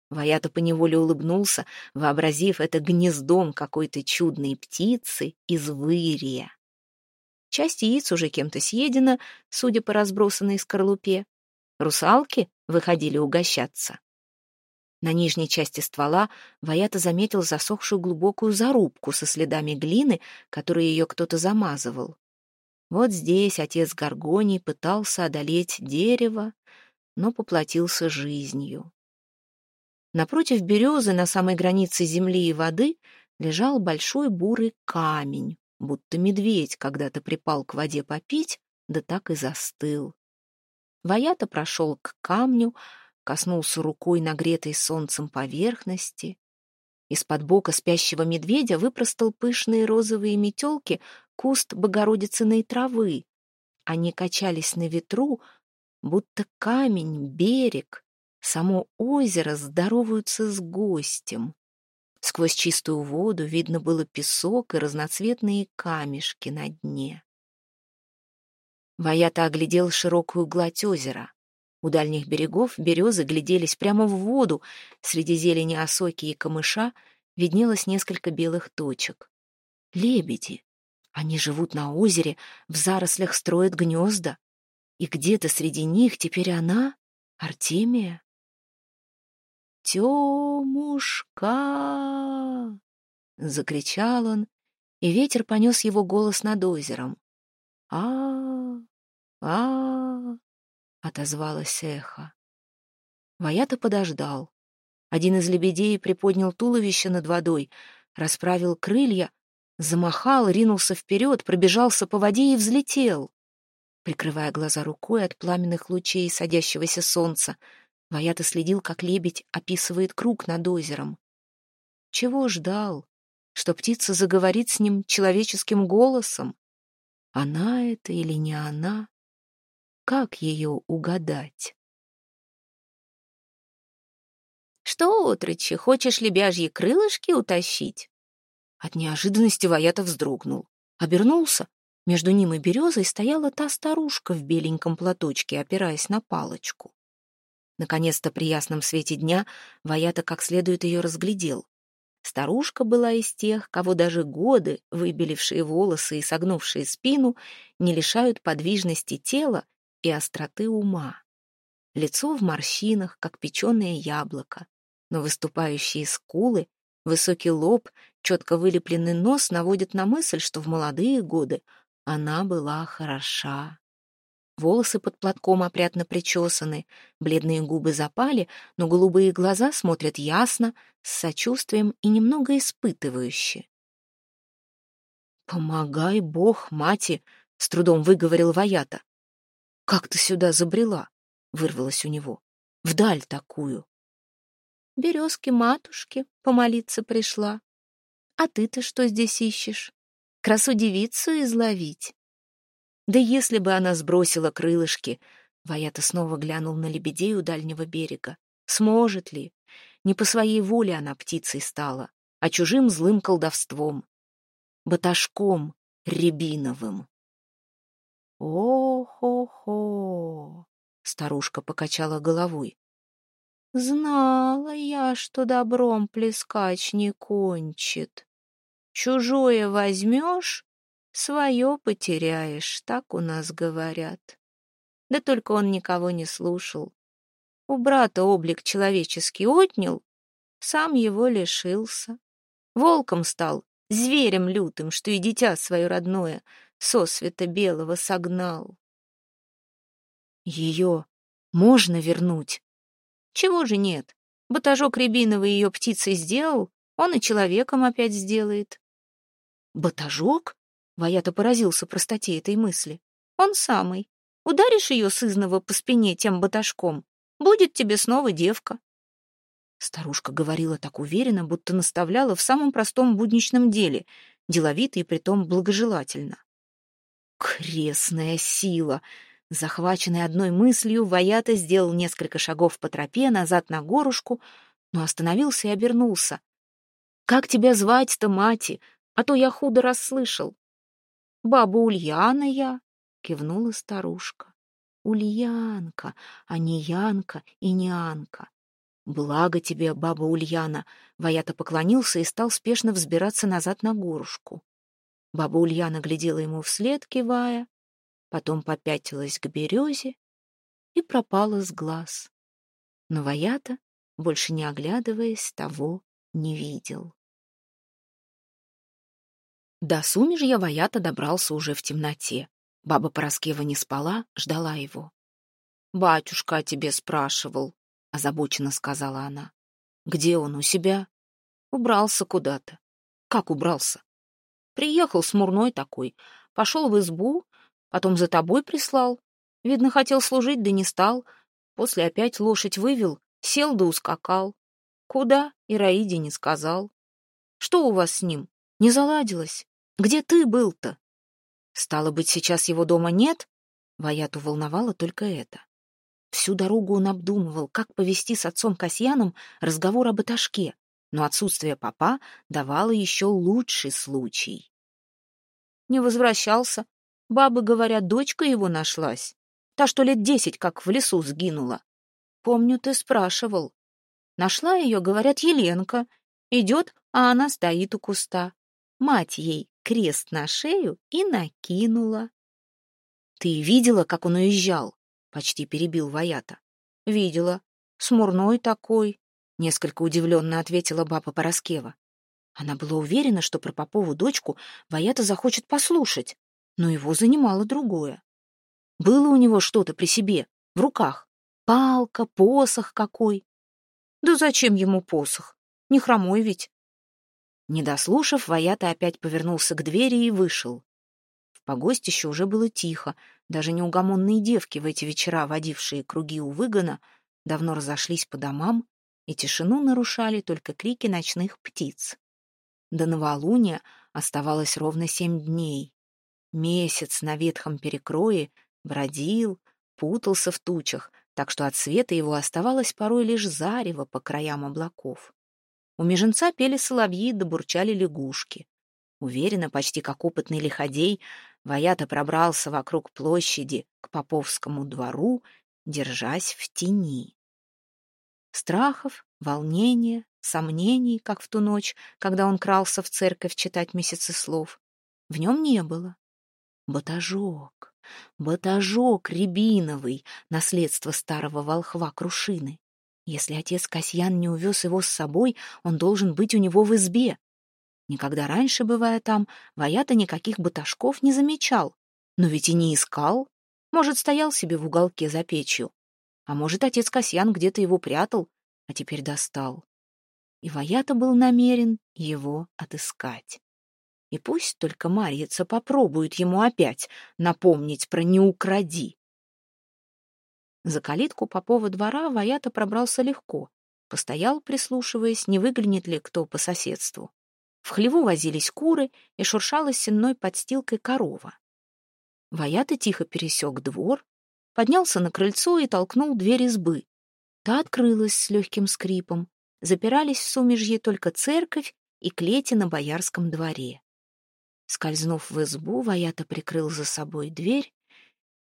Ваята поневоле улыбнулся, вообразив это гнездом какой-то чудной птицы из вырия. Часть яиц уже кем-то съедена, судя по разбросанной скорлупе. Русалки выходили угощаться. На нижней части ствола Ваята заметил засохшую глубокую зарубку со следами глины, которой ее кто-то замазывал. Вот здесь отец Гаргоний пытался одолеть дерево, но поплатился жизнью. Напротив березы, на самой границе земли и воды, лежал большой бурый камень, будто медведь когда-то припал к воде попить, да так и застыл. Ваята прошел к камню, коснулся рукой нагретой солнцем поверхности. Из-под бока спящего медведя выпростал пышные розовые метелки куст богородицыной травы. Они качались на ветру, будто камень, берег, само озеро здороваются с гостем. Сквозь чистую воду видно было песок и разноцветные камешки на дне. Ваята оглядел широкую гладь озера. У дальних берегов березы гляделись прямо в воду, среди зелени осоки и камыша виднелось несколько белых точек. Лебеди. Они живут на озере, в зарослях строят гнезда. И где-то среди них теперь она, Артемия. «Темушка!» — закричал он, и ветер понес его голос над озером. а а, отозвалось эхо. Ваята подождал. Один из лебедей приподнял туловище над водой, расправил крылья, Замахал, ринулся вперед, пробежался по воде и взлетел. Прикрывая глаза рукой от пламенных лучей садящегося солнца, Ваята следил, как лебедь описывает круг над озером. Чего ждал? Что птица заговорит с ним человеческим голосом? Она это или не она? Как ее угадать? «Что, отрочи, хочешь лебяжьи крылышки утащить?» От неожиданности Ваята вздрогнул. Обернулся. Между ним и березой стояла та старушка в беленьком платочке, опираясь на палочку. Наконец-то при ясном свете дня Ваята как следует ее разглядел. Старушка была из тех, кого даже годы, выбелившие волосы и согнувшие спину, не лишают подвижности тела и остроты ума. Лицо в морщинах, как печеное яблоко, но выступающие скулы, высокий лоб, четко вылепленный нос наводят на мысль, что в молодые годы она была хороша. Волосы под платком опрятно причесаны, бледные губы запали, но голубые глаза смотрят ясно, с сочувствием и немного испытывающе. «Помогай, Бог, мати!» — с трудом выговорил Ваята. «Как ты сюда забрела?» — вырвалось у него. «Вдаль такую!» «Березки матушки помолиться пришла. А ты-то что здесь ищешь? Красу девицу изловить?» Да если бы она сбросила крылышки, Ваята снова глянул на лебедей у дальнего берега. Сможет ли? Не по своей воле она птицей стала, а чужим злым колдовством. Баташком рябиновым. «О-хо-хо!» — старушка покачала головой. «Знала я, что добром плескач не кончит. Чужое возьмешь, Свое потеряешь, так у нас говорят. Да только он никого не слушал. У брата облик человеческий отнял, сам его лишился. Волком стал, зверем лютым, что и дитя свое родное сосвета белого согнал. Ее можно вернуть? Чего же нет? Батажок рябиновый ее птицей сделал, он и человеком опять сделает. Батажок? Ваята поразился простоте этой мысли. «Он самый. Ударишь ее сызного по спине тем баташком, будет тебе снова девка». Старушка говорила так уверенно, будто наставляла в самом простом будничном деле, деловито и притом благожелательно. «Крестная сила!» Захваченный одной мыслью, Ваята сделал несколько шагов по тропе, назад на горушку, но остановился и обернулся. «Как тебя звать-то, мати? А то я худо расслышал». Баба Ульяна я, кивнула старушка. Ульянка, а не Янка и не Анка. Благо тебе, баба Ульяна, Ваята поклонился и стал спешно взбираться назад на горушку. Баба Ульяна глядела ему вслед, кивая, потом попятилась к березе и пропала с глаз. Но Ваята, больше не оглядываясь, того не видел. До сумежья Ваята добрался уже в темноте. Баба Пороскева не спала, ждала его. «Батюшка тебе спрашивал», — озабоченно сказала она. «Где он у себя?» «Убрался куда-то». «Как убрался?» «Приехал смурной такой, пошел в избу, потом за тобой прислал. Видно, хотел служить, да не стал. После опять лошадь вывел, сел да ускакал. Куда? И Раиде не сказал. Что у вас с ним? Не заладилось? Где ты был-то? Стало быть, сейчас его дома нет? Ваяту волновало только это. Всю дорогу он обдумывал, как повести с отцом Касьяном разговор об этажке, но отсутствие папа давало еще лучший случай. Не возвращался. Бабы говорят, дочка его нашлась. Та, что лет десять как в лесу сгинула. Помню, ты спрашивал. Нашла ее, говорят, Еленка. Идет, а она стоит у куста. Мать ей крест на шею и накинула. «Ты видела, как он уезжал?» — почти перебил Ваята. «Видела. Смурной такой», — несколько удивленно ответила баба Пороскева. Она была уверена, что про Попову дочку Ваята захочет послушать, но его занимало другое. Было у него что-то при себе, в руках. Палка, посох какой. Да зачем ему посох? Не хромой ведь. Не дослушав, Ваята опять повернулся к двери и вышел. В погостище уже было тихо, даже неугомонные девки в эти вечера, водившие круги у выгона, давно разошлись по домам, и тишину нарушали только крики ночных птиц. До новолуния оставалось ровно семь дней. Месяц на ветхом перекрое бродил, путался в тучах, так что от света его оставалось порой лишь зарево по краям облаков. У меженца пели соловьи да лягушки. Уверенно, почти как опытный лиходей, Ваята пробрался вокруг площади к Поповскому двору, держась в тени. Страхов, волнения, сомнений, как в ту ночь, когда он крался в церковь читать месяцы слов, в нем не было. Батажок, батажок рябиновый, наследство старого волхва Крушины. Если отец Касьян не увез его с собой, он должен быть у него в избе. Никогда раньше, бывая там, Ваята никаких баташков не замечал. Но ведь и не искал. Может, стоял себе в уголке за печью. А может, отец Касьян где-то его прятал, а теперь достал. И Ваята был намерен его отыскать. И пусть только Марьица попробует ему опять напомнить про «не укради». За калитку Попова двора Ваята пробрался легко. Постоял, прислушиваясь, не выглянет ли кто по соседству. В хлеву возились куры, и шуршала сенной подстилкой корова. Ваята тихо пересек двор, поднялся на крыльцо и толкнул дверь избы. Та открылась с легким скрипом. Запирались в сумежье только церковь и клети на боярском дворе. Скользнув в избу, Ваята прикрыл за собой дверь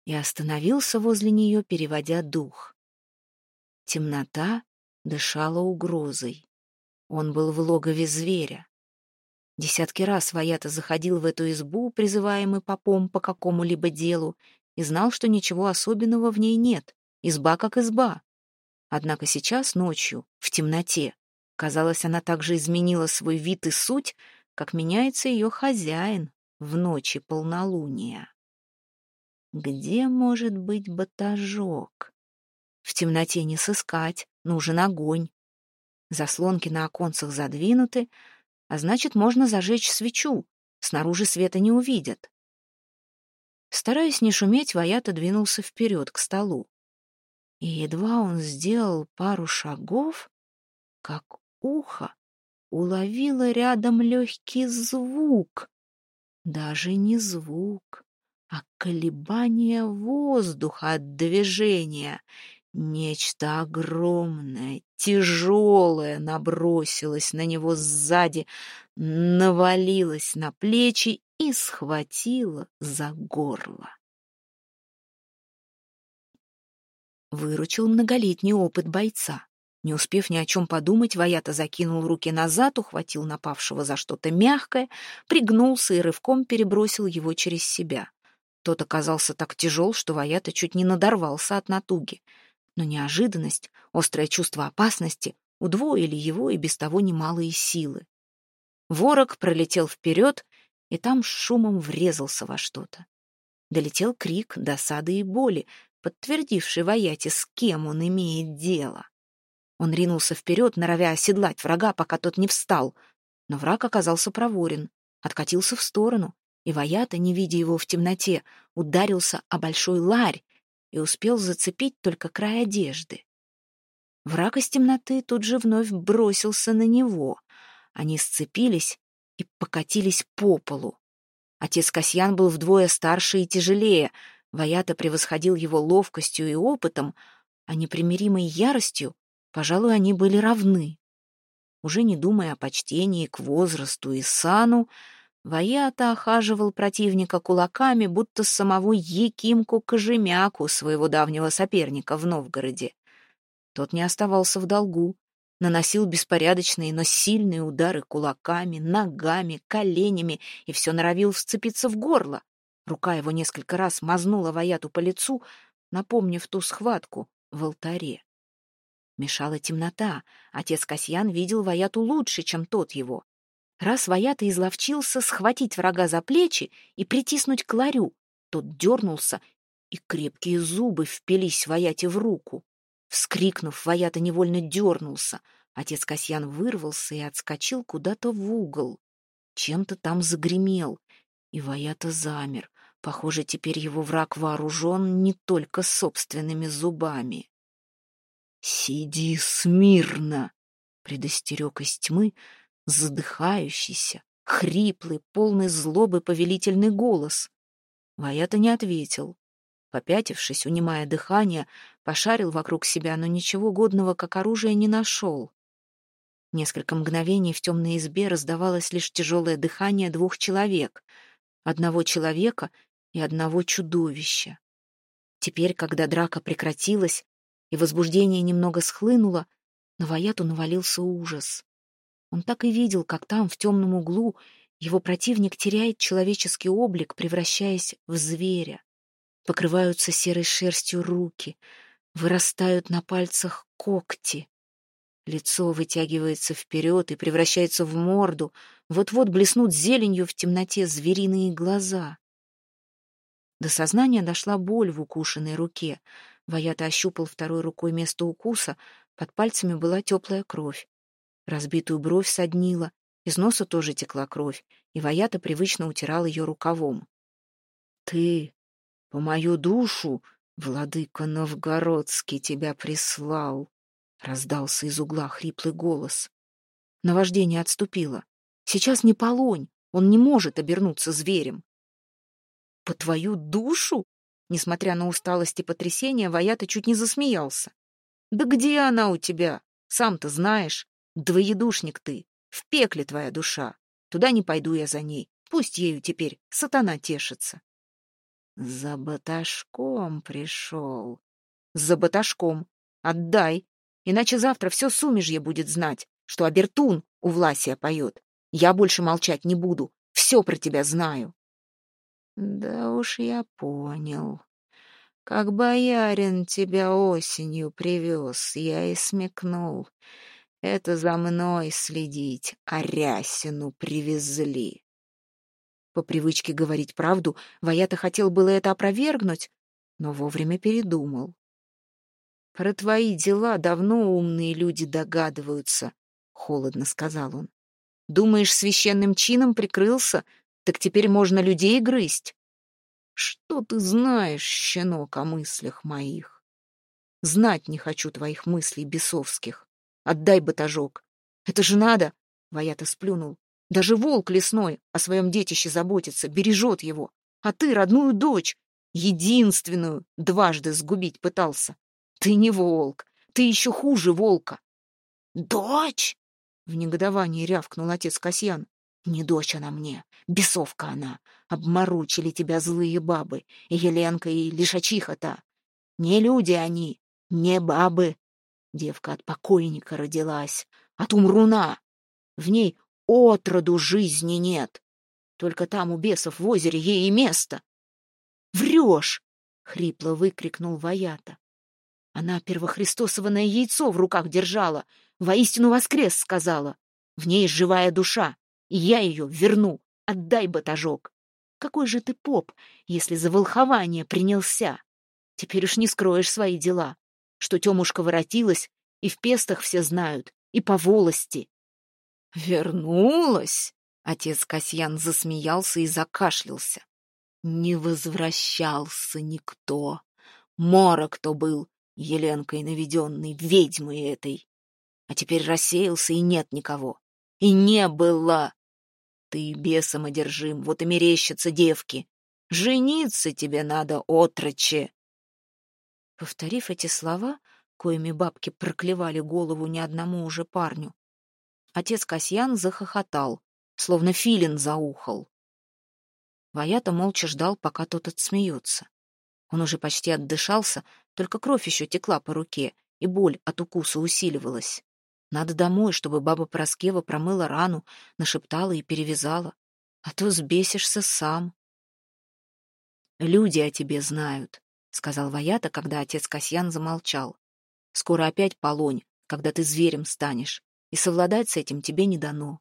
и остановился возле нее, переводя дух. Темнота дышала угрозой. Он был в логове зверя. Десятки раз Ваята заходил в эту избу, призываемый попом по какому-либо делу, и знал, что ничего особенного в ней нет, изба как изба. Однако сейчас, ночью, в темноте, казалось, она также изменила свой вид и суть, как меняется ее хозяин в ночи полнолуния. Где может быть батажок? В темноте не сыскать, нужен огонь. Заслонки на оконцах задвинуты, а значит, можно зажечь свечу, снаружи света не увидят. Стараясь не шуметь, Ваята двинулся вперед, к столу. И едва он сделал пару шагов, как ухо уловило рядом легкий звук. Даже не звук, а колебание воздуха от движения — Нечто огромное, тяжелое набросилось на него сзади, навалилось на плечи и схватило за горло. Выручил многолетний опыт бойца. Не успев ни о чем подумать, Ваята закинул руки назад, ухватил напавшего за что-то мягкое, пригнулся и рывком перебросил его через себя. Тот оказался так тяжел, что Ваята чуть не надорвался от натуги — но неожиданность, острое чувство опасности удвоили его и без того немалые силы. Ворог пролетел вперед, и там шумом врезался во что-то. Долетел крик досады и боли, подтвердивший Ваяте, с кем он имеет дело. Он ринулся вперед, норовя оседлать врага, пока тот не встал. Но враг оказался проворен, откатился в сторону, и Ваята, не видя его в темноте, ударился о большой ларь, и успел зацепить только край одежды. Враг из темноты тут же вновь бросился на него. Они сцепились и покатились по полу. Отец Касьян был вдвое старше и тяжелее, Ваята превосходил его ловкостью и опытом, а непримиримой яростью, пожалуй, они были равны. Уже не думая о почтении к возрасту и сану, Ваята охаживал противника кулаками, будто самого Якимку Кожемяку, своего давнего соперника в Новгороде. Тот не оставался в долгу, наносил беспорядочные, но сильные удары кулаками, ногами, коленями и все норовил вцепиться в горло. Рука его несколько раз мазнула Ваяту по лицу, напомнив ту схватку в алтаре. Мешала темнота. Отец Касьян видел Ваяту лучше, чем тот его. Раз Ваята изловчился схватить врага за плечи и притиснуть к ларю, тот дернулся, и крепкие зубы впились Ваяте в руку. Вскрикнув, Ваята невольно дернулся. Отец Касьян вырвался и отскочил куда-то в угол. Чем-то там загремел, и Ваята замер. Похоже, теперь его враг вооружен не только собственными зубами. «Сиди смирно!» — предостерег из тьмы задыхающийся, хриплый, полный злобы повелительный голос. Ваята не ответил. Попятившись, унимая дыхание, пошарил вокруг себя, но ничего годного как оружие не нашел. Несколько мгновений в темной избе раздавалось лишь тяжелое дыхание двух человек. Одного человека и одного чудовища. Теперь, когда драка прекратилась и возбуждение немного схлынуло, на Ваяту навалился ужас. Он так и видел, как там, в темном углу, его противник теряет человеческий облик, превращаясь в зверя. Покрываются серой шерстью руки, вырастают на пальцах когти. Лицо вытягивается вперед и превращается в морду, вот-вот блеснут зеленью в темноте звериные глаза. До сознания дошла боль в укушенной руке. Ваята ощупал второй рукой место укуса, под пальцами была теплая кровь. Разбитую бровь соднила, из носа тоже текла кровь, и Ваята привычно утирал ее рукавом. «Ты, по мою душу, владыка Новгородский, тебя прислал!» — раздался из угла хриплый голос. Наваждение отступило. «Сейчас не полонь, он не может обернуться зверем». «По твою душу?» Несмотря на усталость и потрясение, Ваята чуть не засмеялся. «Да где она у тебя? Сам-то знаешь. Двоедушник ты. В пекле твоя душа. Туда не пойду я за ней. Пусть ею теперь сатана тешится. За баташком пришел. За баташком. Отдай. Иначе завтра все сумежье будет знать, что Абертун у Власия поет. Я больше молчать не буду. Все про тебя знаю. Да уж я понял. Как боярин тебя осенью привез, я и смекнул. Это за мной следить, а Рясину привезли. По привычке говорить правду, Ваята хотел было это опровергнуть, но вовремя передумал. «Про твои дела давно умные люди догадываются», — холодно сказал он. «Думаешь, священным чином прикрылся? Так теперь можно людей грызть?» «Что ты знаешь, щенок, о мыслях моих?» «Знать не хочу твоих мыслей бесовских. Отдай батажок. Это же надо, Ваята сплюнул. Даже волк лесной о своем детище заботится, бережет его. А ты родную дочь, единственную, дважды сгубить пытался. Ты не волк, ты еще хуже волка. Дочь? В негодовании рявкнул отец Касьян. Не дочь она мне, бесовка она. Обморучили тебя злые бабы, Еленка, и лишачиха-то. Не люди они, не бабы, Девка от покойника родилась, от умруна. В ней отроду жизни нет. Только там у бесов в озере ей и место. «Врешь!» — хрипло выкрикнул Ваята. Она первохристосованное яйцо в руках держала, воистину воскрес сказала. В ней живая душа, и я ее верну, отдай батажок. Какой же ты поп, если за волхование принялся? Теперь уж не скроешь свои дела что Тёмушка воротилась, и в пестах все знают, и по волости. «Вернулась?» — отец Касьян засмеялся и закашлялся. «Не возвращался никто. Мора кто был, Еленкой наведенной, ведьмой этой. А теперь рассеялся, и нет никого. И не было. Ты бесом одержим, вот и мерещатся девки. Жениться тебе надо, отроче. Повторив эти слова, коими бабки проклевали голову ни одному уже парню, отец Касьян захохотал, словно филин заухал. Ваята молча ждал, пока тот отсмеется. Он уже почти отдышался, только кровь еще текла по руке, и боль от укуса усиливалась. Надо домой, чтобы баба Проскева промыла рану, нашептала и перевязала. А то сбесишься сам. Люди о тебе знают. — сказал Ваята, когда отец Касьян замолчал. «Скоро опять полонь, когда ты зверем станешь, и совладать с этим тебе не дано.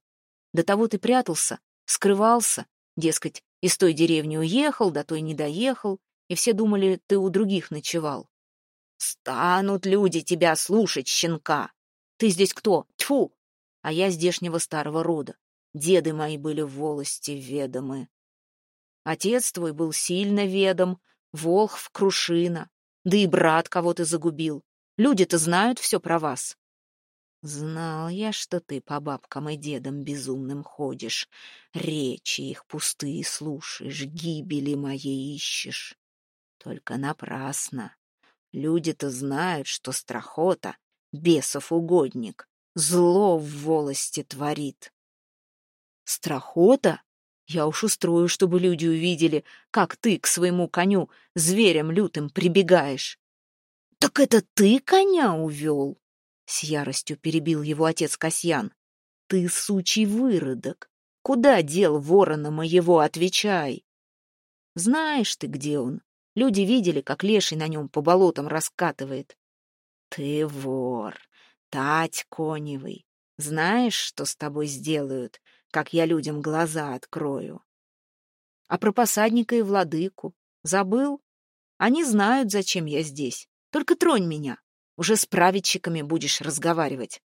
До того ты прятался, скрывался, дескать, из той деревни уехал, до той не доехал, и все думали, ты у других ночевал. Станут люди тебя слушать, щенка! Ты здесь кто? Тьфу! А я здешнего старого рода. Деды мои были в волости ведомы. Отец твой был сильно ведом, Волхв, Крушина, да и брат кого-то загубил. Люди-то знают все про вас. Знал я, что ты по бабкам и дедам безумным ходишь, речи их пустые слушаешь, гибели моей ищешь. Только напрасно. Люди-то знают, что страхота, бесов угодник, зло в волости творит. Страхота? Я уж устрою, чтобы люди увидели, как ты к своему коню зверем лютым прибегаешь. Так это ты коня увел? С яростью перебил его отец Касьян. Ты сучий выродок. Куда дел ворона моего, отвечай? Знаешь ты, где он? Люди видели, как леший на нем по болотам раскатывает. Ты вор, тать коневый. Знаешь, что с тобой сделают, как я людям глаза открою? А про посадника и владыку забыл? Они знают, зачем я здесь. Только тронь меня. Уже с праведчиками будешь разговаривать.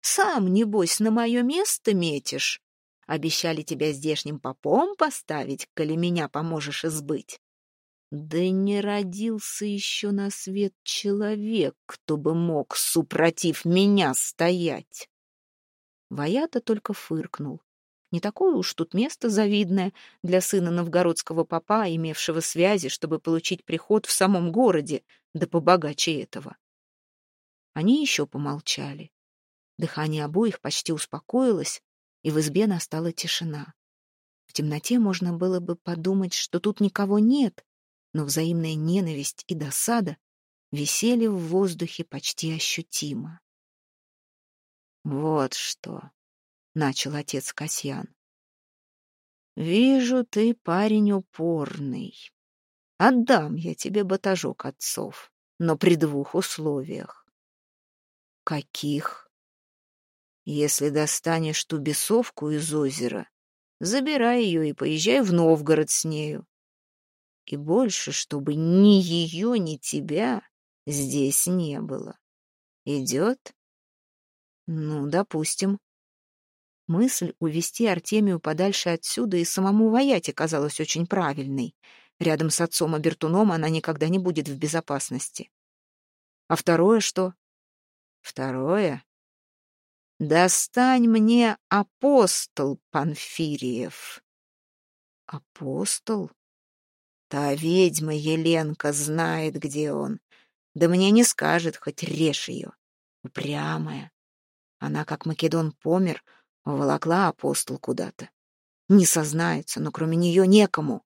Сам, небось, на мое место метишь. Обещали тебя здешним попом поставить, коли меня поможешь избыть. Да не родился еще на свет человек, кто бы мог, супротив меня, стоять. Ваята только фыркнул. Не такое уж тут место завидное для сына новгородского попа, имевшего связи, чтобы получить приход в самом городе, да побогаче этого. Они еще помолчали. Дыхание обоих почти успокоилось, и в избе настала тишина. В темноте можно было бы подумать, что тут никого нет, но взаимная ненависть и досада висели в воздухе почти ощутимо. «Вот что», — начал отец Касьян. «Вижу, ты парень упорный. Отдам я тебе батажок отцов, но при двух условиях». «Каких?» «Если достанешь ту бесовку из озера, забирай ее и поезжай в Новгород с нею. И больше, чтобы ни ее, ни тебя здесь не было. Идет? Ну, допустим. Мысль увести Артемию подальше отсюда и самому Ваяте казалась очень правильной. Рядом с отцом Абертуном она никогда не будет в безопасности. А второе что? Второе? Достань мне апостол Панфириев. Апостол? Та ведьма Еленка знает, где он. Да мне не скажет, хоть режь ее. Упрямая. Она, как Македон помер, волокла апостол куда-то. Не сознается, но кроме нее некому.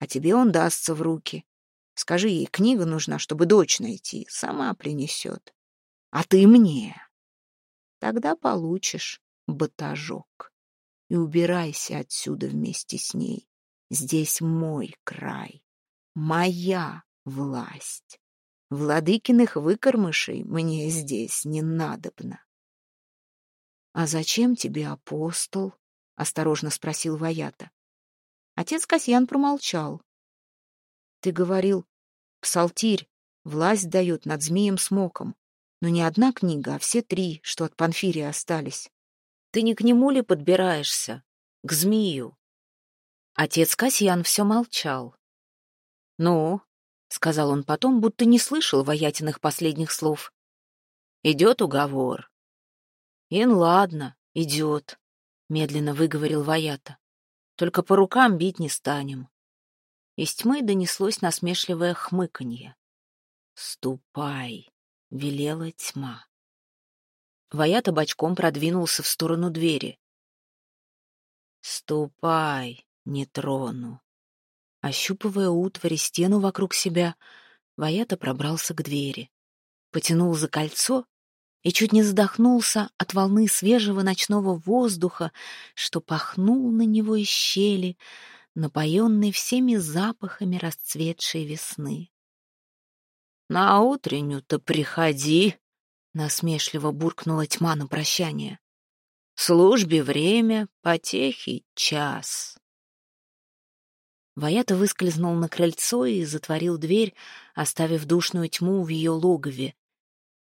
А тебе он дастся в руки. Скажи ей, книга нужна, чтобы дочь найти. Сама принесет. А ты мне. Тогда получишь батажок. И убирайся отсюда вместе с ней. Здесь мой край, моя власть. Владыкиных выкормышей мне здесь не надобно. — А зачем тебе апостол? — осторожно спросил Ваята. Отец Касьян промолчал. — Ты говорил, псалтирь, власть дает над змеем-смоком. Но не одна книга, а все три, что от Панфирия остались. Ты не к нему ли подбираешься? К змею? Отец Касьян все молчал. «Ну», — сказал он потом, будто не слышал воятиных последних слов. «Идет уговор». «Ин, ладно, идет», — медленно выговорил Ваята. «Только по рукам бить не станем». Из тьмы донеслось насмешливое хмыканье. «Ступай», — велела тьма. Ваята бочком продвинулся в сторону двери. «Ступай», не трону. Ощупывая утварь и стену вокруг себя, Ваята пробрался к двери. Потянул за кольцо и чуть не задохнулся от волны свежего ночного воздуха, что пахнул на него из щели, напоенный всеми запахами расцветшей весны. «На утреннюю-то приходи!» — насмешливо буркнула тьма на прощание. «Службе время, потехи час». Ваята выскользнул на крыльцо и затворил дверь, оставив душную тьму в ее логове.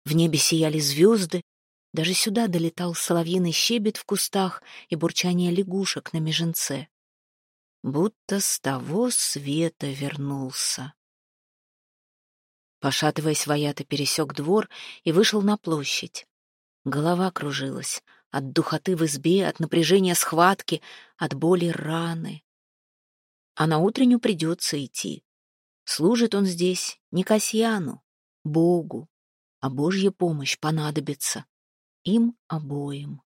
В небе сияли звезды, даже сюда долетал соловьиный щебет в кустах и бурчание лягушек на меженце. Будто с того света вернулся. Пошатываясь, Ваята пересек двор и вышел на площадь. Голова кружилась от духоты в избе, от напряжения схватки, от боли раны а на утреннюю придется идти. Служит он здесь не Касьяну, Богу, а Божья помощь понадобится им обоим.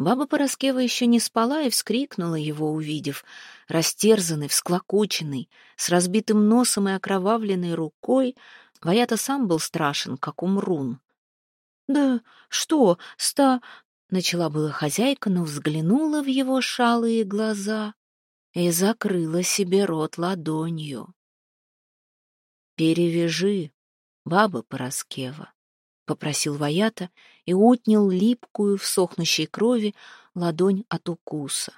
Баба Пороскева еще не спала и вскрикнула его, увидев, растерзанный, всклокоченный, с разбитым носом и окровавленной рукой. Ваята сам был страшен, как умрун. «Да что, ста...» — начала была хозяйка, но взглянула в его шалые глаза и закрыла себе рот ладонью. «Перевяжи, баба Пороскева», попросил Ваята и отнял липкую в сохнущей крови ладонь от укуса.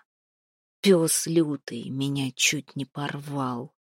Пес лютый меня чуть не порвал.